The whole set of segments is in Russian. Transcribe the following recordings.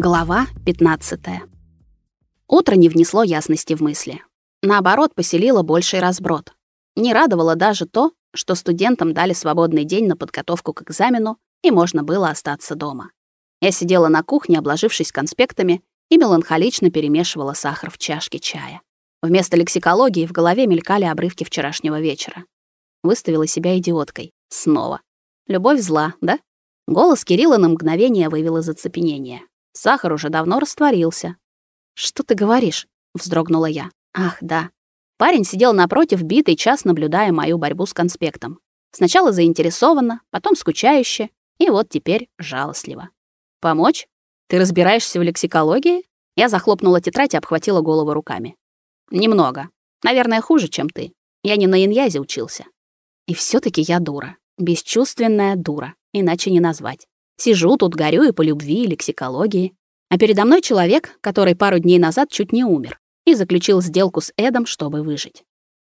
Глава 15. Утро не внесло ясности в мысли. Наоборот, поселило больший разброд. Не радовало даже то, что студентам дали свободный день на подготовку к экзамену, и можно было остаться дома. Я сидела на кухне, обложившись конспектами, и меланхолично перемешивала сахар в чашке чая. Вместо лексикологии в голове мелькали обрывки вчерашнего вечера. Выставила себя идиоткой. Снова. Любовь зла, да? Голос Кирилла на мгновение вывел из оцепенения. Сахар уже давно растворился. «Что ты говоришь?» — вздрогнула я. «Ах, да». Парень сидел напротив, битый час, наблюдая мою борьбу с конспектом. Сначала заинтересованно, потом скучающе, и вот теперь жалостливо. «Помочь? Ты разбираешься в лексикологии?» Я захлопнула тетрадь и обхватила голову руками. «Немного. Наверное, хуже, чем ты. Я не на иньязе учился». И все таки я дура. Бесчувственная дура. Иначе не назвать. Сижу тут, горю и по любви, и лексикологии. А передо мной человек, который пару дней назад чуть не умер и заключил сделку с Эдом, чтобы выжить.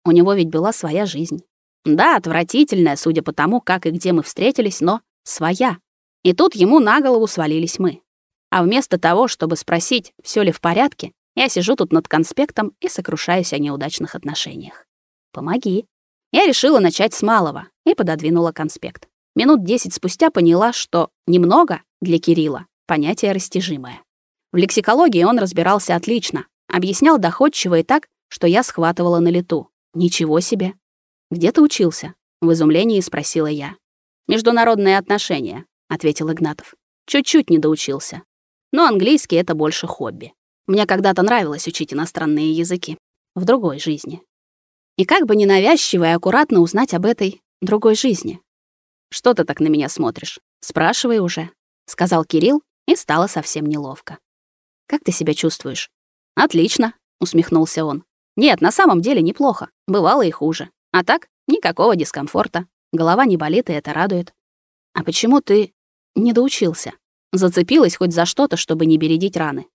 У него ведь была своя жизнь. Да, отвратительная, судя по тому, как и где мы встретились, но своя. И тут ему на голову свалились мы. А вместо того, чтобы спросить, все ли в порядке, я сижу тут над конспектом и сокрушаюсь о неудачных отношениях. Помоги. Я решила начать с малого и пододвинула конспект. Минут десять спустя поняла, что «немного» для Кирилла — понятие растяжимое. В лексикологии он разбирался отлично, объяснял доходчиво и так, что я схватывала на лету. Ничего себе. «Где ты учился?» — в изумлении спросила я. «Международные отношения», — ответил Игнатов. «Чуть-чуть не доучился. Но английский — это больше хобби. Мне когда-то нравилось учить иностранные языки. В другой жизни. И как бы ненавязчиво и аккуратно узнать об этой другой жизни. Что ты так на меня смотришь? Спрашивай уже, сказал Кирилл, и стало совсем неловко. Как ты себя чувствуешь? Отлично, усмехнулся он. Нет, на самом деле неплохо. Бывало и хуже. А так никакого дискомфорта. Голова не болит, и это радует. А почему ты не доучился? Зацепилась хоть за что-то, чтобы не бередить раны.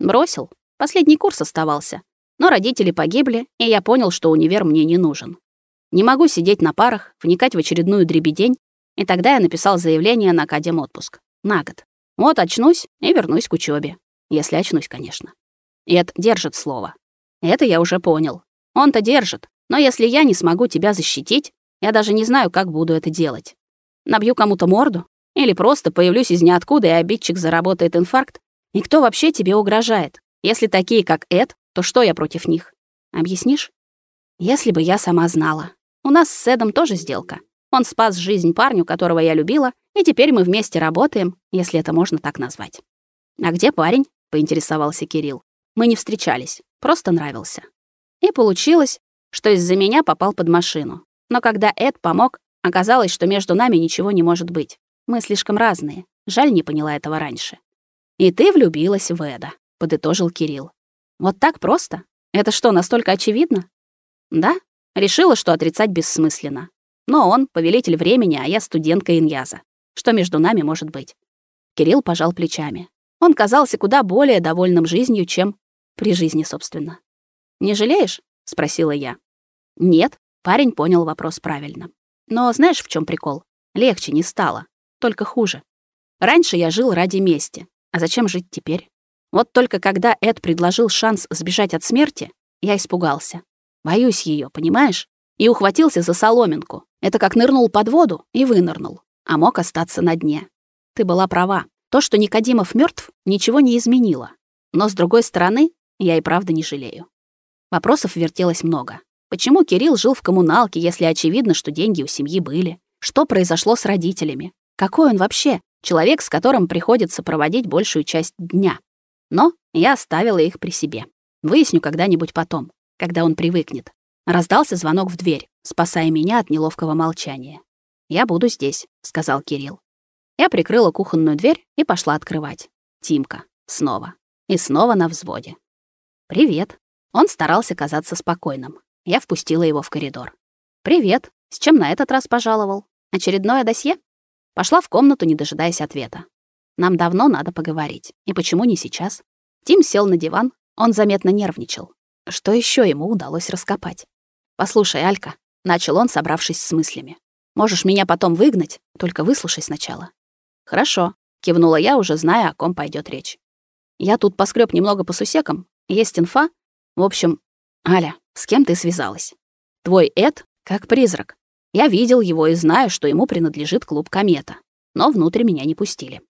Бросил. Последний курс оставался. Но родители погибли, и я понял, что универ мне не нужен. Не могу сидеть на парах, вникать в очередную дребедень, и тогда я написал заявление на отпуск На год. Вот очнусь и вернусь к учебе, Если очнусь, конечно. Эд держит слово. Это я уже понял. Он-то держит. Но если я не смогу тебя защитить, я даже не знаю, как буду это делать. Набью кому-то морду? Или просто появлюсь из ниоткуда, и обидчик заработает инфаркт? И кто вообще тебе угрожает? Если такие, как Эд, то что я против них? Объяснишь? Если бы я сама знала. У нас с Эдом тоже сделка. Он спас жизнь парню, которого я любила, и теперь мы вместе работаем, если это можно так назвать. «А где парень?» — поинтересовался Кирилл. «Мы не встречались, просто нравился». И получилось, что из-за меня попал под машину. Но когда Эд помог, оказалось, что между нами ничего не может быть. Мы слишком разные. Жаль, не поняла этого раньше. «И ты влюбилась в Эда», — подытожил Кирилл. «Вот так просто? Это что, настолько очевидно?» «Да?» Решила, что отрицать бессмысленно. Но он — повелитель времени, а я студентка Иньяза. Что между нами может быть? Кирилл пожал плечами. Он казался куда более довольным жизнью, чем при жизни, собственно. «Не жалеешь?» — спросила я. «Нет», — парень понял вопрос правильно. «Но знаешь, в чем прикол? Легче не стало, только хуже. Раньше я жил ради мести, а зачем жить теперь? Вот только когда Эд предложил шанс сбежать от смерти, я испугался. Боюсь ее, понимаешь? И ухватился за соломинку. Это как нырнул под воду и вынырнул, а мог остаться на дне. Ты была права. То, что Никодимов мертв, ничего не изменило. Но с другой стороны, я и правда не жалею. Вопросов вертелось много. Почему Кирилл жил в коммуналке, если очевидно, что деньги у семьи были? Что произошло с родителями? Какой он вообще? Человек, с которым приходится проводить большую часть дня. Но я оставила их при себе. Выясню когда-нибудь потом, когда он привыкнет. Раздался звонок в дверь, спасая меня от неловкого молчания. «Я буду здесь», — сказал Кирилл. Я прикрыла кухонную дверь и пошла открывать. Тимка. Снова. И снова на взводе. «Привет». Он старался казаться спокойным. Я впустила его в коридор. «Привет. С чем на этот раз пожаловал? Очередное досье?» Пошла в комнату, не дожидаясь ответа. «Нам давно надо поговорить. И почему не сейчас?» Тим сел на диван. Он заметно нервничал. Что еще ему удалось раскопать? «Послушай, Алька», — начал он, собравшись с мыслями. «Можешь меня потом выгнать, только выслушай сначала». «Хорошо», — кивнула я, уже зная, о ком пойдет речь. Я тут поскреб немного по сусекам, есть инфа. В общем, Аля, с кем ты связалась? Твой Эд как призрак. Я видел его и знаю, что ему принадлежит клуб Комета. Но внутрь меня не пустили.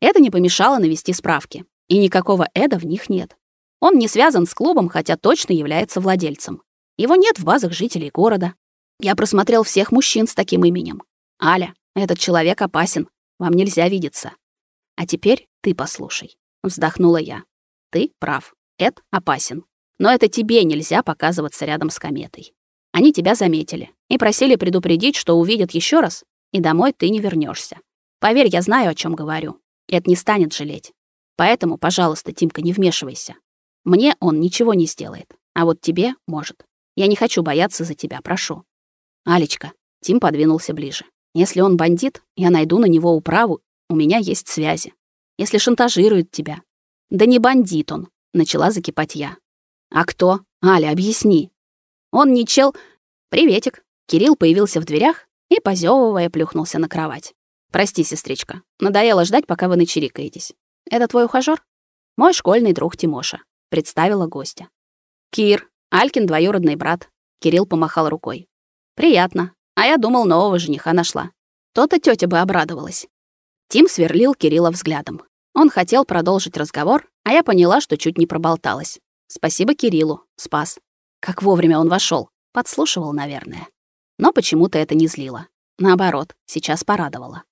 Это не помешало навести справки. И никакого Эда в них нет. Он не связан с клубом, хотя точно является владельцем. Его нет в базах жителей города. Я просмотрел всех мужчин с таким именем. Аля, этот человек опасен. Вам нельзя видеться. А теперь ты послушай. Вздохнула я. Ты прав. Эд опасен. Но это тебе нельзя показываться рядом с кометой. Они тебя заметили и просили предупредить, что увидят еще раз, и домой ты не вернешься. Поверь, я знаю, о чем говорю. Эд не станет жалеть. Поэтому, пожалуйста, Тимка, не вмешивайся. Мне он ничего не сделает, а вот тебе может. Я не хочу бояться за тебя, прошу. Алечка, Тим подвинулся ближе. Если он бандит, я найду на него управу, у меня есть связи. Если шантажирует тебя. Да не бандит он, начала закипать я. А кто? Аля, объясни. Он не чел... Приветик. Кирилл появился в дверях и, позевывая, плюхнулся на кровать. Прости, сестричка, надоело ждать, пока вы начирикаетесь. Это твой ухажёр? Мой школьный друг Тимоша, представила гостя. Кир, Алькин двоюродный брат. Кирилл помахал рукой. Приятно. А я думал, нового жениха нашла. То-то тётя бы обрадовалась. Тим сверлил Кирилла взглядом. Он хотел продолжить разговор, а я поняла, что чуть не проболталась. Спасибо Кириллу, спас. Как вовремя он вошел, подслушивал, наверное. Но почему-то это не злило. Наоборот, сейчас порадовало.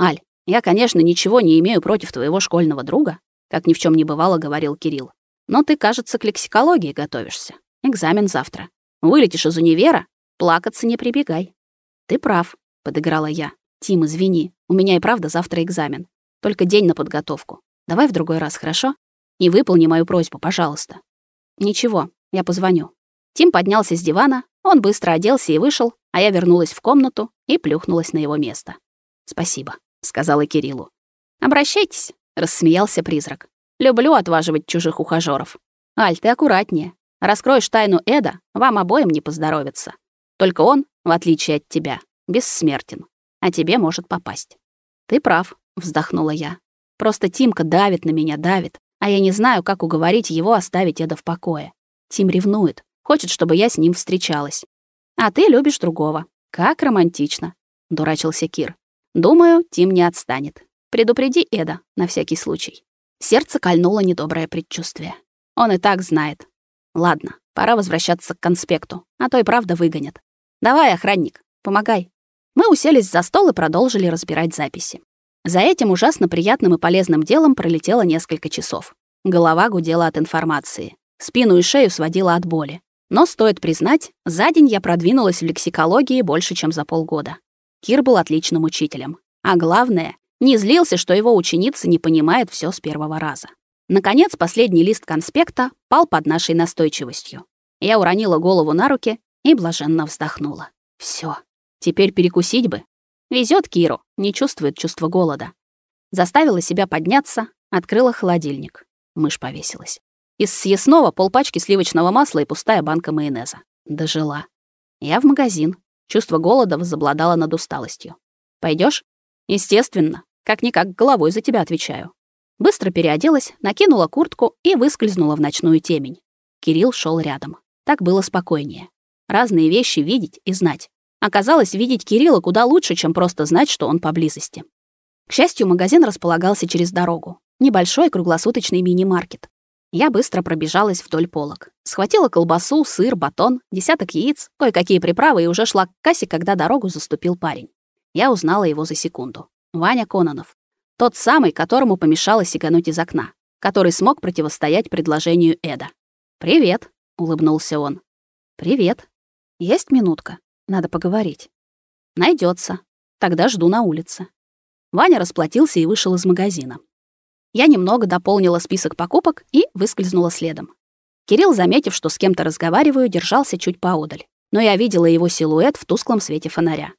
Аль, я, конечно, ничего не имею против твоего школьного друга, как ни в чем не бывало, говорил Кирилл. Но ты, кажется, к лексикологии готовишься. Экзамен завтра. Вылетишь из универа, плакаться не прибегай. Ты прав, подыграла я. Тим, извини, у меня и правда завтра экзамен. Только день на подготовку. Давай в другой раз, хорошо? И выполни мою просьбу, пожалуйста. Ничего, я позвоню. Тим поднялся с дивана, он быстро оделся и вышел, а я вернулась в комнату и плюхнулась на его место. Спасибо, сказала Кириллу. Обращайтесь, рассмеялся призрак. Люблю отваживать чужих ухажёров. Аль, ты аккуратнее. Раскроешь тайну Эда, вам обоим не поздоровится. Только он, в отличие от тебя, бессмертен, а тебе может попасть. Ты прав, вздохнула я. Просто Тимка давит на меня, давит, а я не знаю, как уговорить его оставить Эда в покое. Тим ревнует, хочет, чтобы я с ним встречалась. А ты любишь другого. Как романтично, дурачился Кир. Думаю, Тим не отстанет. Предупреди Эда на всякий случай. Сердце кольнуло недоброе предчувствие. Он и так знает. Ладно, пора возвращаться к конспекту, а то и правда выгонят. Давай, охранник, помогай. Мы уселись за стол и продолжили разбирать записи. За этим ужасно приятным и полезным делом пролетело несколько часов. Голова гудела от информации. Спину и шею сводила от боли. Но стоит признать, за день я продвинулась в лексикологии больше, чем за полгода. Кир был отличным учителем. А главное, не злился, что его ученица не понимает все с первого раза. Наконец, последний лист конспекта пал под нашей настойчивостью. Я уронила голову на руки и блаженно вздохнула. Все, теперь перекусить бы. Везет Киру, не чувствует чувства голода. Заставила себя подняться, открыла холодильник. Мышь повесилась. Из съестного полпачки сливочного масла и пустая банка майонеза. Дожила. Я в магазин. Чувство голода возобладало над усталостью. Пойдешь? Естественно. Как-никак головой за тебя отвечаю. Быстро переоделась, накинула куртку и выскользнула в ночную темень. Кирилл шел рядом. Так было спокойнее. Разные вещи видеть и знать. Оказалось, видеть Кирилла куда лучше, чем просто знать, что он поблизости. К счастью, магазин располагался через дорогу. Небольшой круглосуточный мини-маркет. Я быстро пробежалась вдоль полок. Схватила колбасу, сыр, батон, десяток яиц, кое-какие приправы и уже шла к кассе, когда дорогу заступил парень. Я узнала его за секунду. Ваня Кононов. Тот самый, которому помешало сигануть из окна, который смог противостоять предложению Эда. «Привет», — улыбнулся он. «Привет», есть минутка? Надо поговорить. Найдется. Тогда жду на улице. Ваня расплатился и вышел из магазина. Я немного дополнила список покупок и выскользнула следом. Кирилл, заметив, что с кем-то разговариваю, держался чуть поодаль, но я видела его силуэт в тусклом свете фонаря.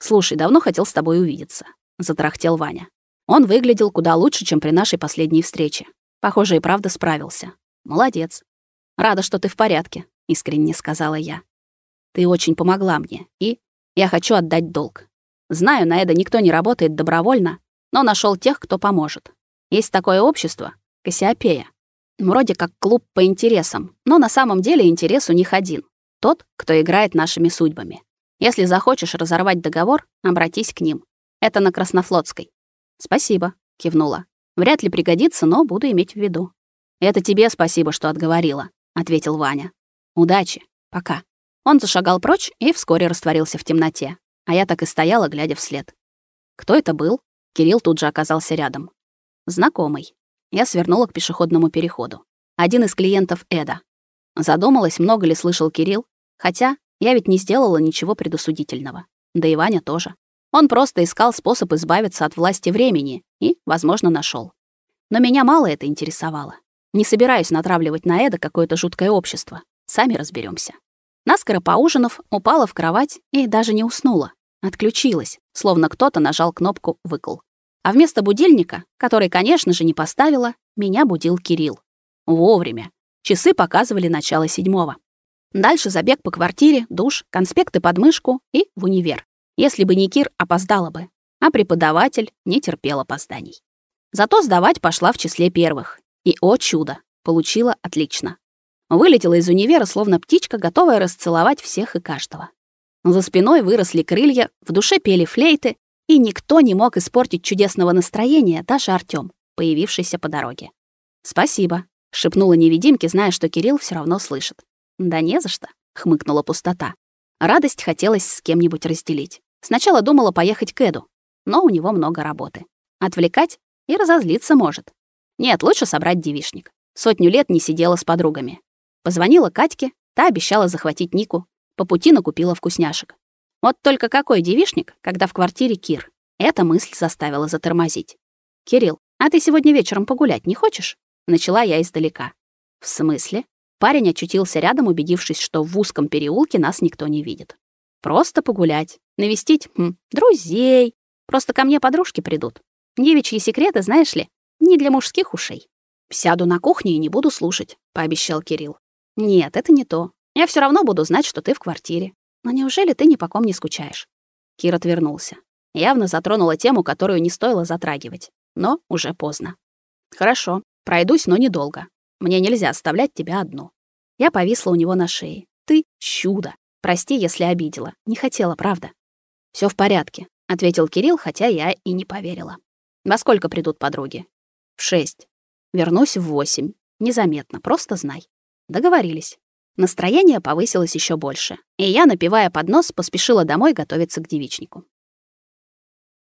«Слушай, давно хотел с тобой увидеться», — затрахтел Ваня. Он выглядел куда лучше, чем при нашей последней встрече. Похоже, и правда справился. Молодец. Рада, что ты в порядке, искренне сказала я. Ты очень помогла мне, и я хочу отдать долг. Знаю, на это никто не работает добровольно, но нашел тех, кто поможет. Есть такое общество, Кассиопея. Вроде как клуб по интересам, но на самом деле интерес у них один. Тот, кто играет нашими судьбами. Если захочешь разорвать договор, обратись к ним. Это на Краснофлотской. Спасибо, кивнула. Вряд ли пригодится, но буду иметь в виду. Это тебе спасибо, что отговорила, ответил Ваня. Удачи. Пока. Он зашагал прочь и вскоре растворился в темноте, а я так и стояла, глядя вслед. Кто это был? Кирилл тут же оказался рядом. Знакомый. Я свернула к пешеходному переходу. Один из клиентов Эда. Задумалась, много ли слышал Кирилл, хотя я ведь не сделала ничего предосудительного. Да и Ваня тоже. Он просто искал способ избавиться от власти времени и, возможно, нашел. Но меня мало это интересовало. Не собираюсь натравливать на Эда какое-то жуткое общество. Сами разберемся. Наскоро поужинав, упала в кровать и даже не уснула. Отключилась, словно кто-то нажал кнопку «выкл». А вместо будильника, который, конечно же, не поставила, меня будил Кирилл. Вовремя. Часы показывали начало седьмого. Дальше забег по квартире, душ, конспекты под мышку и в универ. Если бы не Кир, опоздала бы. А преподаватель не терпел опозданий. Зато сдавать пошла в числе первых. И, о чудо, получила отлично. Вылетела из универа, словно птичка, готовая расцеловать всех и каждого. За спиной выросли крылья, в душе пели флейты, и никто не мог испортить чудесного настроения, даже Артём, появившийся по дороге. «Спасибо», — шепнула невидимке, зная, что Кирилл все равно слышит. «Да не за что», — хмыкнула пустота. Радость хотелось с кем-нибудь разделить. Сначала думала поехать к Эду, но у него много работы. Отвлекать и разозлиться может. Нет, лучше собрать девишник. Сотню лет не сидела с подругами. Позвонила Катьке, та обещала захватить Нику. По пути накупила вкусняшек. Вот только какой девишник, когда в квартире Кир? Эта мысль заставила затормозить. «Кирилл, а ты сегодня вечером погулять не хочешь?» Начала я издалека. «В смысле?» Парень очутился рядом, убедившись, что в узком переулке нас никто не видит. «Просто погулять. Навестить хм, друзей. Просто ко мне подружки придут. Девичьи секреты, знаешь ли, не для мужских ушей. Сяду на кухне и не буду слушать», — пообещал Кирилл. Нет, это не то. Я все равно буду знать, что ты в квартире. Но неужели ты ни по ком не скучаешь? Кир отвернулся. Явно затронула тему, которую не стоило затрагивать. Но уже поздно. Хорошо, пройдусь, но недолго. Мне нельзя оставлять тебя одну. Я повисла у него на шее. Ты чудо. Прости, если обидела. Не хотела, правда. Все в порядке, ответил Кирилл, хотя я и не поверила. Во сколько придут подруги? В шесть. Вернусь в восемь. Незаметно, просто знай. Договорились. Настроение повысилось еще больше, и я, напивая под нос, поспешила домой готовиться к девичнику.